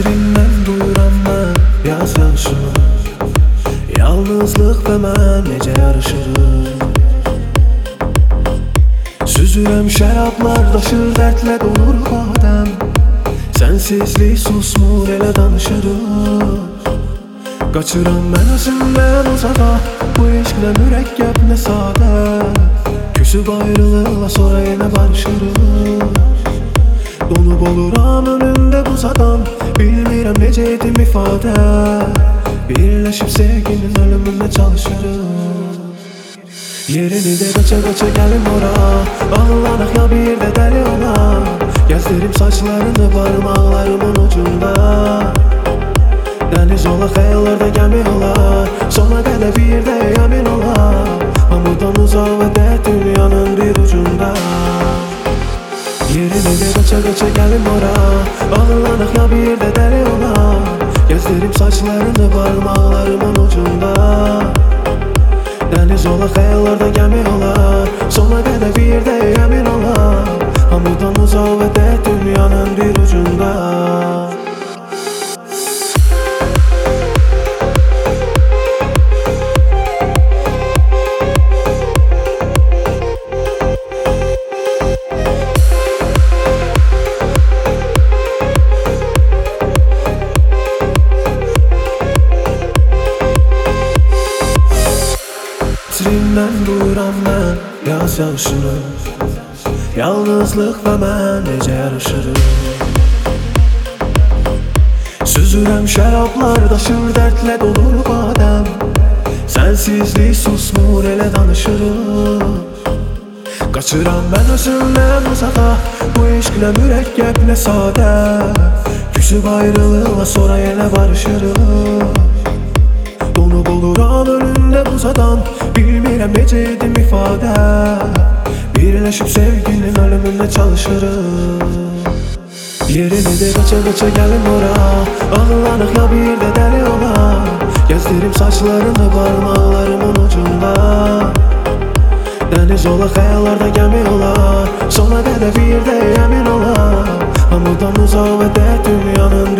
Hasrindən duyuram mən yaz yağışını. Yalnızlıq və mən necə yarışırıq Süzürəm şərablar daşır dərdlə dolur badəm Sənsizlik susmur elə danışırıq Qaçıram mən özümdən uzağa Bu eşqlə mürəkkəb nə sadə Küsüb ayrılıqla sonra yenə barışırıq ifadə Birləşib sevginin ölümünə çalışırıq Yerini de qaça qaça gəlim ora. Ağlanaq ya bir də dəli ola Gəzdirim saçlarını barmaqlarımın ucunda. Dəniz ola xəyallarda gəmi olar Sona qədər bir də yamin olar Hamıdan uzaq və də dünyanın bir ucunda. Yerini de qaça qaça gəlim ora. Ağlanaq ya bir də dəli ola Gezdirip saçlarını parmağlarımın ucunda. Deniz ola, kayalarda gemi ola. Mən yaz yağışını. Yalnızlıq və mən necə yarışırıq Süzürəm şərablar daşır dərdlə dolur badəm Sənsizlik susmur elə danışırıq Qaçıram mən özümdən uzağa Bu eşqlə mürəkkəb nə sadə Küsüb ayrılıqla sonra yenə barışırıq Donub oluram önündə buzadan Bilmirəm necə edim ifadə Birləşib sevginin ölümünə çalışırıq Yerini de qaça qaça gəlim ora. Ağlanaq ya bir də dəli ola. Gəzdirim saçlarını barmaqlarımın ucunda. Dəniz ola xəyallarda gəmi olar Sona qədər bir də yamin olar Hamıdan uzaq və də dünyanın